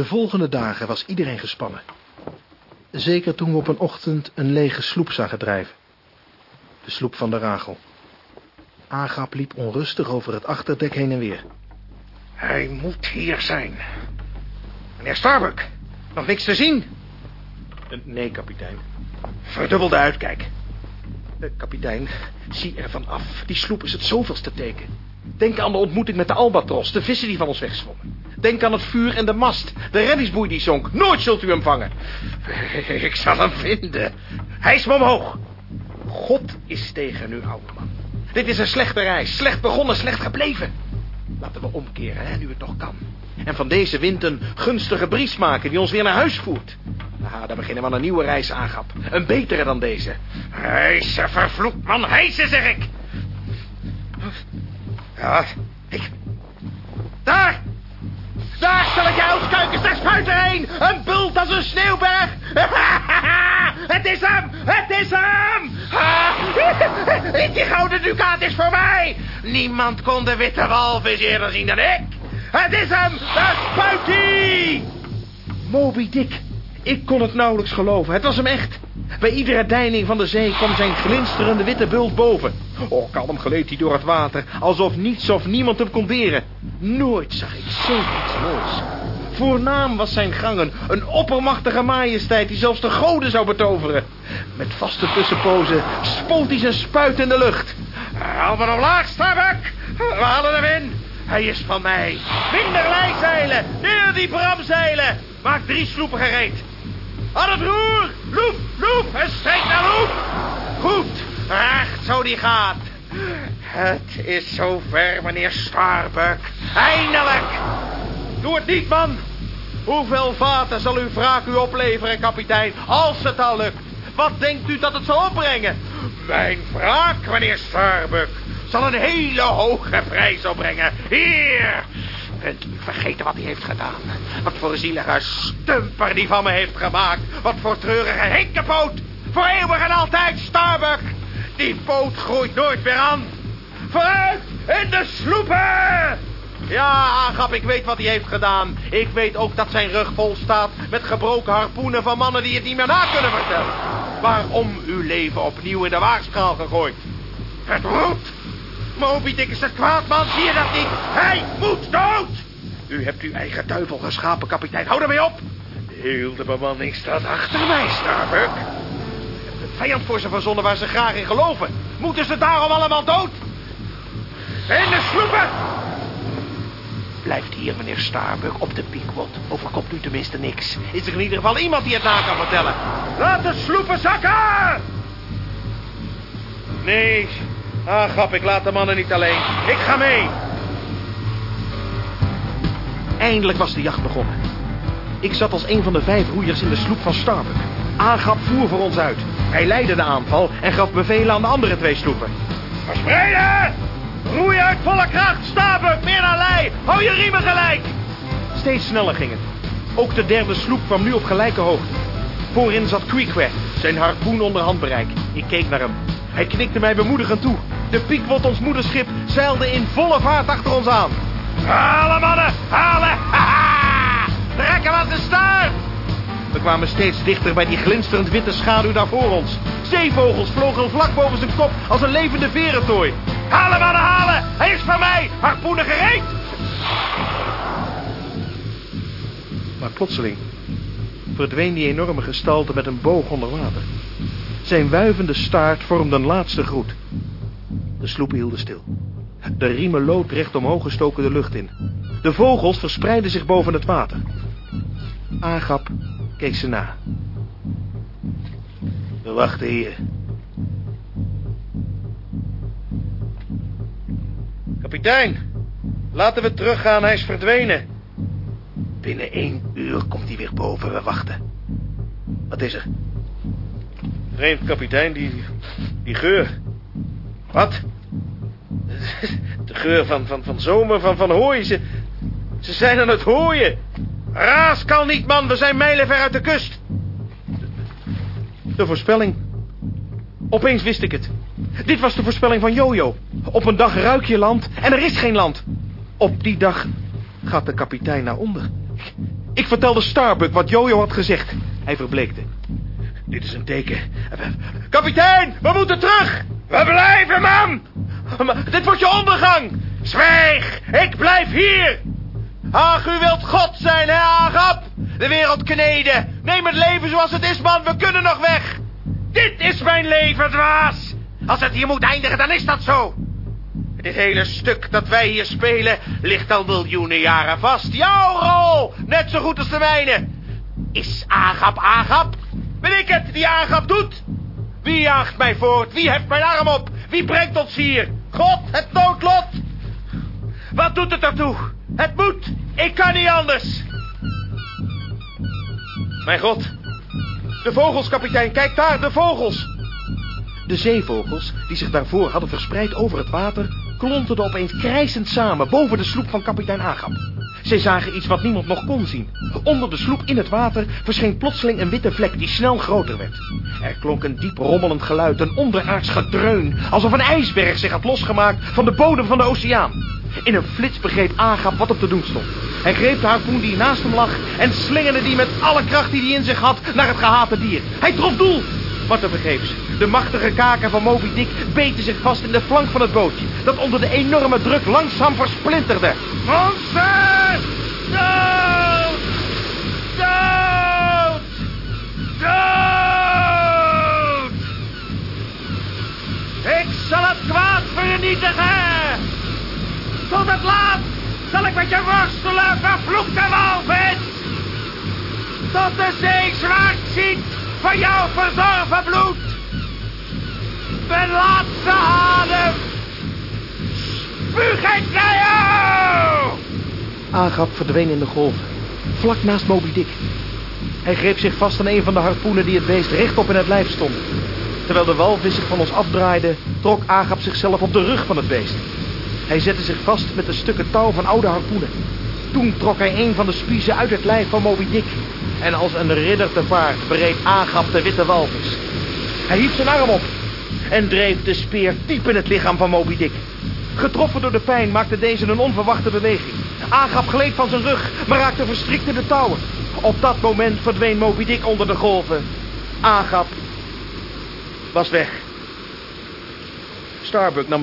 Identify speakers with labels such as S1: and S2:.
S1: De volgende dagen was iedereen gespannen. Zeker toen we op een ochtend een lege sloep zagen drijven. De sloep van de Rachel. Agap liep onrustig over het achterdek heen en weer.
S2: Hij moet hier zijn. Meneer Starbuck, nog niks te zien?
S1: Nee, kapitein.
S2: Verdubbelde uitkijk.
S1: Eh, Kapitein, zie ervan af. Die sloep is het zoveelste teken. Denk aan de ontmoeting met de albatros, de vissen die van ons wegzwommen. Denk aan het vuur en de mast, de reddingsboei die zonk. Nooit zult u hem vangen.
S2: Ik zal hem vinden. Hijs me omhoog.
S1: God is tegen u, oude man. Dit is een slechte reis. Slecht begonnen, slecht gebleven. Laten we omkeren, hè, nu het nog kan. En van deze wind een gunstige bries maken die ons weer naar huis voert. Ah, dan beginnen we aan een nieuwe reis, Agap. Een betere dan deze.
S2: Hijsen, vervloekt man, hijsen, zeg ik. Ja, een! Bult als een sneeuwberg! Het is hem! Het is hem! Die gouden ducaat is voor mij! Niemand kon de witte walvis eerder zien dan ik! Het is hem! Daar spuit hij!
S1: Moby Dick. Ik kon het nauwelijks geloven. Het was hem echt. Bij iedere deining van de zee kwam zijn glinsterende witte bult boven. Oh, kalm gleed hij door het water, alsof niets of niemand hem kon beren. Nooit zag ik zoiets moois. Voornaam was zijn gangen, een oppermachtige majesteit die zelfs de goden zou betoveren. Met vaste tussenpozen spoot hij zijn spuit in de lucht.
S2: Haal me omlaag, Starbuck! We halen hem in! Hij is van mij! Minder lijzeilen! Neer die bramzeilen! Maak drie sloepen gereed! Aan het roer! Loef! En steek naar loef! Goed! Recht zo die gaat! Het is zover, meneer Starbuck. Eindelijk! Doe het niet, man! Hoeveel vaten zal uw wraak u opleveren, kapitein, als het al lukt? Wat denkt u dat het zal opbrengen? Mijn wraak, meneer Starbuck, zal een hele hoge prijs opbrengen. Hier! Bent u vergeten wat hij heeft gedaan? Wat voor zielige stumper die van me heeft gemaakt. Wat voor treurige hinkenpoot. Voor eeuwig en altijd, Starbuck. Die poot groeit nooit meer aan. Vooruit, in de sloepen! Ja, Agap, ik weet wat hij heeft gedaan. Ik weet ook dat zijn rug vol staat met gebroken harpoenen van mannen die het niet meer na kunnen vertellen. Waarom uw leven opnieuw in de waagschaal gegooid? Het moet! Moby Dick is een kwaad man, zie je dat niet? Hij moet dood! U hebt uw eigen duivel geschapen, kapitein. Hou ermee op! Heel de bemanning staat achter mij, Starbuck. Een vijand voor ze verzonnen waar ze graag in geloven. Moeten ze daarom allemaal dood? In de sloepen! Blijft hier, meneer Starbuck, op de Pequod. Overkomt u tenminste niks. Is er in ieder geval iemand die het na kan vertellen? Laat de sloepen zakken! Nee, ah, grap, ik laat de mannen niet alleen. Ik ga mee. Eindelijk was de jacht begonnen. Ik zat als een van de vijf roeiers in de sloep van Starbuck. Aangap voer voor ons uit. Hij leidde de aanval en gaf bevelen aan de andere twee sloepen. Verspreiden! Roei uit volle kracht, Starbuck, meer naar lei. Hou je riemen gelijk. Steeds sneller ging het. Ook de derde sloep kwam nu op gelijke hoogte. Voorin zat Queequeg, zijn harpoen onder handbereik. Ik keek naar hem. Hij knikte mij bemoedigend toe. De Pequod, ons moederschip, zeilde in volle vaart achter ons aan. Halen, mannen! Halen! Haha! Trek hem aan de stuur! We kwamen steeds dichter bij die glinsterend witte schaduw daar voor ons. Zeevogels vlogen vlak boven zijn kop als een levende verentooi. Halen, mannen, halen! Hij is van mij! Harpoenen gereed! Maar plotseling verdween die enorme gestalte met een boog onder water. Zijn wuivende staart vormde een laatste groet. De sloepen hielden stil. De riemen loodrecht omhoog gestoken de lucht in. De vogels verspreidden zich boven het water. Agap keek ze na. We wachten hier. Kapitein, laten we teruggaan, hij is verdwenen. Binnen één uur komt hij weer boven, we wachten. Wat is er? Vreemd, kapitein, die, die geur. Wat? De geur van, van, van zomer, van, van hooi. Ze, ze zijn aan het hooien. Raas kan niet, man. We zijn mijlenver uit de kust. De voorspelling. Opeens wist ik het. Dit was de voorspelling van Jojo. Op een dag ruik je land en er is geen land. Op die dag gaat de kapitein naar onder.
S1: Ik vertelde Starbuck wat Jojo had gezegd. Hij verbleekte. Dit is een teken. Kapitein, we moeten terug!
S2: We blijven, man!
S1: Dit wordt je ondergang!
S2: Zwijg! Ik blijf hier!
S1: Ach, u wilt God zijn, hè, Agap? De wereld kneden. Neem het leven zoals het is, man. We kunnen nog weg.
S2: Dit is mijn leven, dwaas. Als het hier moet eindigen, dan is dat zo. Dit hele stuk dat wij hier spelen ligt al miljoenen jaren vast. Jouw rol, net zo goed als de mijne. Is Agap Agap? Ben ik het die Agap doet? Wie jaagt mij voort? Wie heft mijn arm op? Wie brengt ons hier? God, het noodlot! Wat doet het ertoe? Het moet. Ik kan niet anders.
S1: Mijn god. De vogels, kapitein. Kijk daar, de vogels. De zeevogels, die zich daarvoor hadden verspreid over het water... klonterden opeens krijsend samen boven de sloep van kapitein Agap. Zij zagen iets wat niemand nog kon zien. Onder de sloep in het water verscheen plotseling een witte vlek die snel groter werd. Er klonk een diep rommelend geluid, een onderaards gedreun... alsof een ijsberg zich had losgemaakt van de bodem van de oceaan. In een flits begreep Agap wat op te doen stond. Hij greep de harpoen die naast hem lag en slingerde die met alle kracht die hij in zich had naar het gehate dier. Hij trof doel, maar tevergeefs. De machtige kaken van Moby Dick beten zich vast in de flank van het bootje, dat onder de enorme druk langzaam versplinterde.
S2: Monster! Dood! Dood! Dood! Ik zal het kwaad vernietigen! Tot het laatst je worstelen, vervloekte walvis! Tot de zee zwart ziet van jouw verzorven bloed! Mijn laatste adem! Spuug ik naar jou!
S1: Agap verdween in de golven, vlak naast Moby Dick. Hij greep zich vast aan een van de harpoenen die het beest rechtop in het lijf stond. Terwijl de walvis zich van ons afdraaide, trok Agap zichzelf op de rug van het beest. Hij zette zich vast met de stukken touw van oude harpoenen. Toen trok hij een van de spiezen uit het lijf van Moby Dick. En als een ridder te paard bereed Agap de witte walvis. Hij hief zijn arm op en dreef de speer diep in het lichaam van Moby Dick. Getroffen door de pijn maakte deze een onverwachte beweging. Agap gleed van zijn rug, maar raakte verstrikt in de touwen. Op dat moment verdween Moby Dick onder de golven. Agap was weg. Starbuck nam